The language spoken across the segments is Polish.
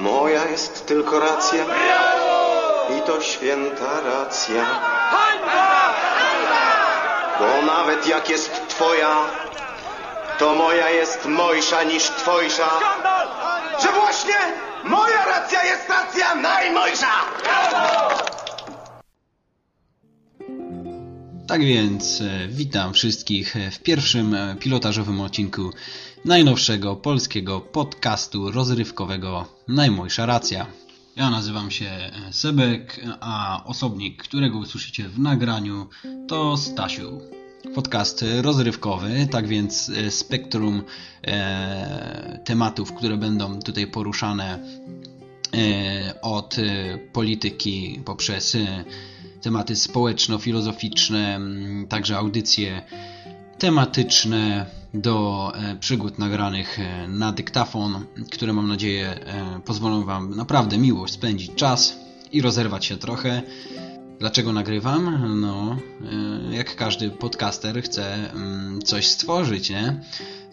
Moja jest tylko racja i to święta racja. Bo nawet jak jest twoja, to moja jest mojsza niż twojsza. Że właśnie moja racja jest racja najmojsza! Tak więc e, witam wszystkich w pierwszym e, pilotażowym odcinku najnowszego polskiego podcastu rozrywkowego Najmojsza Racja. Ja nazywam się e, Sebek, a osobnik, którego usłyszycie w nagraniu to Stasiu. Podcast rozrywkowy, tak więc spektrum e, tematów, które będą tutaj poruszane e, od polityki poprzez e, tematy społeczno-filozoficzne, m, także audycje tematyczne do e, przygód nagranych e, na dyktafon, które mam nadzieję e, pozwolą Wam naprawdę miło spędzić czas i rozerwać się trochę. Dlaczego nagrywam? No, jak każdy podcaster chce mm, coś stworzyć, nie?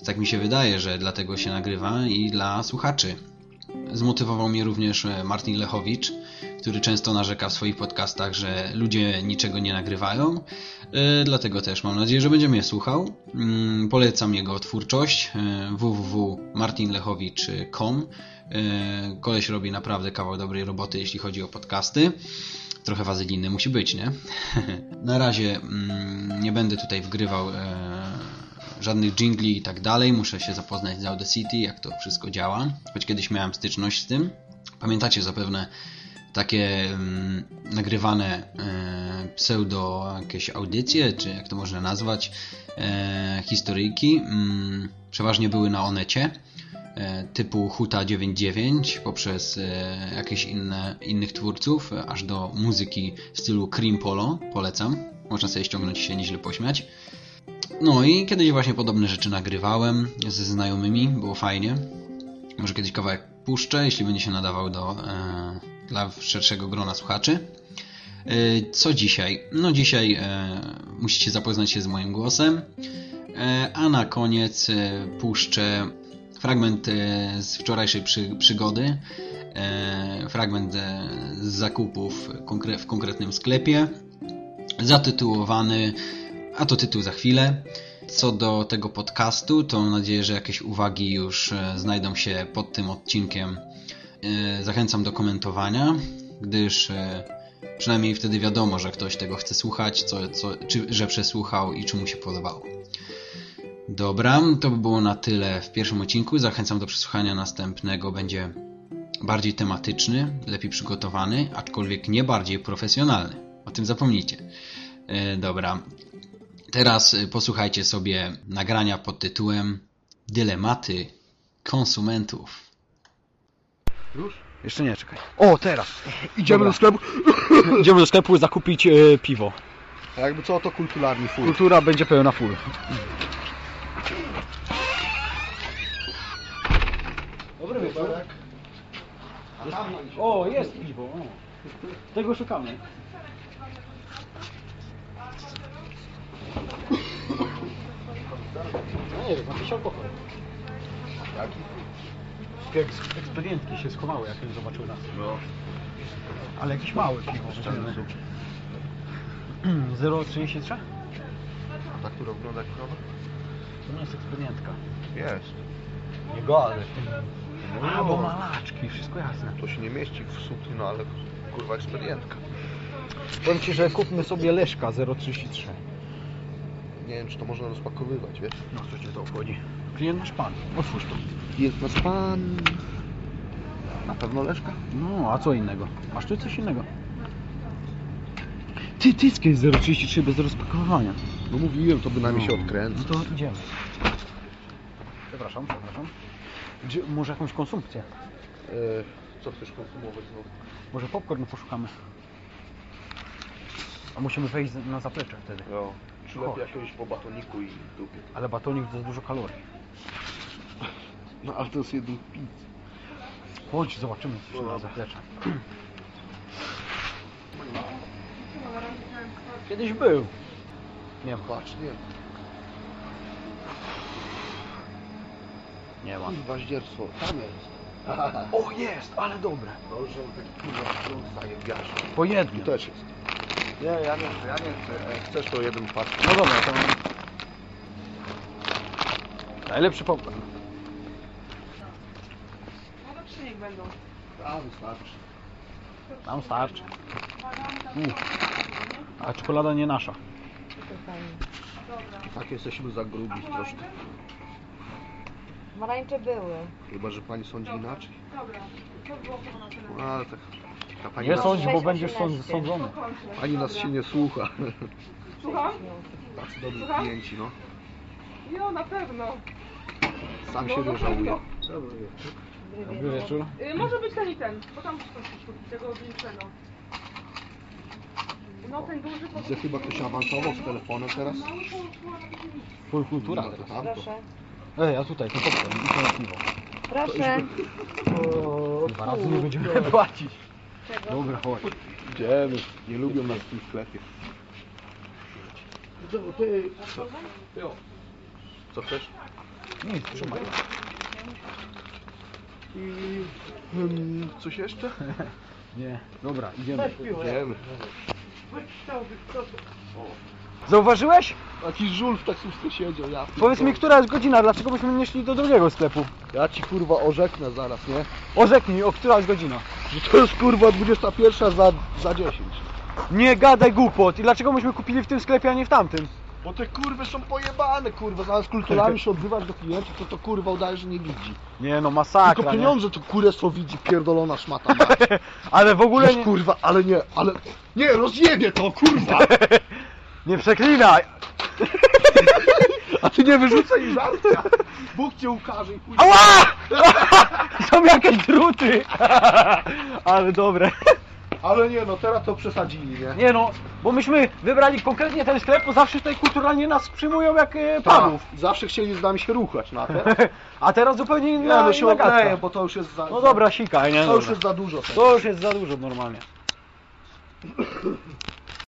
Tak mi się wydaje, że dlatego się nagrywa i dla słuchaczy. Zmotywował mnie również e, Martin Lechowicz, który często narzeka w swoich podcastach, że ludzie niczego nie nagrywają. E, Dlatego też mam nadzieję, że będzie mnie słuchał. Mm, Polecam jego twórczość e, www.martinlechowicz.com Koleś robi naprawdę kawał dobrej roboty, jeśli chodzi o podcasty. Trochę wazeliny musi być, nie? Na razie mm, nie będę tutaj wgrywał żadnych jingli i tak dalej. Muszę się zapoznać z Audacity, jak to wszystko działa. Choć kiedyś miałem styczność z tym. Pamiętacie zapewne takie mm, nagrywane e, pseudo jakieś audycje, czy jak to można nazwać, e, historyjki. Mm, przeważnie były na Onecie e, typu Huta 99 poprzez e, jakieś inne, innych twórców, aż do muzyki w stylu Cream Polo. Polecam. Można sobie ściągnąć się nieźle pośmiać. No i kiedyś właśnie podobne rzeczy nagrywałem ze znajomymi, było fajnie. Może kiedyś kawałek puszczę, jeśli będzie się nadawał do, e, dla szerszego grona słuchaczy. E, co dzisiaj? No dzisiaj e, musicie zapoznać się z moim głosem, e, a na koniec e, puszczę fragment e, z wczorajszej przy, przygody, fragment z zakupów w konkretnym sklepie, zatytułowany, a to tytuł za chwilę. Co do tego podcastu, to mam nadzieję, że jakieś uwagi już e, znajdą się pod tym odcinkiem. E, Zachęcam do komentowania, gdyż e, przynajmniej wtedy wiadomo, że ktoś tego chce słuchać, co, co, czy, że przesłuchał i czy mu się podobało. Dobra, to by było na tyle w pierwszym odcinku. Zachęcam do przesłuchania następnego. Będzie bardziej tematyczny, lepiej przygotowany, aczkolwiek nie bardziej profesjonalny. O tym zapomnijcie. Dobra. Teraz e, posłuchajcie sobie nagrania pod tytułem Dylematy konsumentów. Już? Jeszcze nie, czekaj. O, teraz! Idziemy Dobra. do sklepu. Idziemy do sklepu zakupić e, piwo. A jakby co, to kulturalny full. Kultura będzie pełna full. Dobry wieczór. O, jest piwo. O. Tego szukamy. Nie wiem, jakiś alkohol. Jaki? Eks- ekspedientki się schowały, jak zobaczyły nas. No. Ale jakieś małe piwo. Szczelny weźmiemy. zup. 0,33? A ta, która wygląda jak krowa? To nie jest ekspedientka. Jest. Nie ale... No. A, bo malaczki, wszystko jasne. To się nie mieści w sutni, no ale kurwa ekspedientka. Powiem Ci, że kupmy sobie Leszka 0,33. Nie wiem, czy to można rozpakowywać, wiesz? No co Cię to obchodzi? Klient nasz pan. Otwórz to. Jest nasz pan. Na pewno Leszka? No, a co innego? Masz tu coś innego? Ty, tyskie jest 0,33 bez rozpakowywania. No mówiłem, to bynajmniej się No odkręca. to idziemy. Przepraszam, przepraszam. Gdzie, może jakąś konsumpcję? E, co chcesz konsumować znowu? Może popcorn poszukamy. A musimy wejść na zaplecze wtedy. No. Po batoniku i dupie. Ale batonik to jest dużo kalorii. No ale to jest jeden pic. Chodź, zobaczymy co się No na zaplecze. Kiedyś był. Nie ma. Patrz, nie. Nie ma. Kurwa, zdzierstwo. Tam jest. O, jest, ale dobre. No, że taki kurwa staje w wiarze. Po jednym. Tu też jest. Nie, ja nie chcę, ja nie chcę. Jak chcesz to jeden patrz. No dobra, to... Najlepszy popcorn. Może trzy niech będą. A, wystarczy. Tam starczy. U. A czekolada nie nasza. Tak jesteśmy za grubi troszkę. Marańcze były. Chyba, że pani sądzi inaczej. Dobra. To było chyba na tyle. No, ale tak. Ta pani, Nie nas, sądź, bo będziesz sąd- sądzony. Kończę. pani nas się nie słucha. Słucham? Tacy dobrzy Słucham? klienci, no. Jo, na pewno. Sam No, siebie na żałuję. pewno. Dobry wieczór. Y, może być ten i ten, bo tam są sztuki tego większego. No ten duży po Widzę chyba ktoś awansował z telefonem teraz. Full kultura No, tamto. Proszę. Ej, a tutaj, to popcorn i to na piwo. Proszę. Dwa razy nie będziemy płacić. Czego? Dobra, chodź. Idziemy. Nie lubią nas w tym sklepie. Co, Co chcesz? Nic, trzymaj. I... Hmm, coś jeszcze? Nie, dobra, idziemy. Idziemy. Zauważyłeś? Taki żul w taksówce siedział, ja. Powiedz mi, która jest godzina, dlaczego byśmy nie szli do drugiego sklepu? Ja ci kurwa orzeknę zaraz, nie? Orzeknij, o która jest godzina? Że to jest kurwa 21 za, za 10. Nie gadaj głupot. I dlaczego myśmy kupili w tym sklepie, a nie w tamtym? Bo te kurwy są pojebane, kurwa. Zamiast kulturalnie się odzywać do klientów, to to kurwa udaje, że nie widzi. Nie no, masakra, Tylko pieniądze to kurestwo widzi, pierdolona szmata mać. Ale w ogóle Wiesz, nie, kurwa, ale nie, ale... Nie, rozjebie to, kurwa! nie przeklinaj. A ty nie wyrzucaj żarcia! Bóg cię ukaże i chuj... Ała! Są jakieś druty. Ale dobre. Ale nie, no teraz to przesadzili, nie? Nie no, bo myśmy wybrali konkretnie ten sklep, bo zawsze tutaj kulturalnie nas przyjmują jak e, panów. Tak, zawsze chcieli z nami się ruchać na te. A teraz zupełnie Nie, inna, no się inna gadka. okleję, bo to już jest za... No dobra, sikaj, nie? To już Dobra. jest za dużo tego. To już jest za dużo normalnie.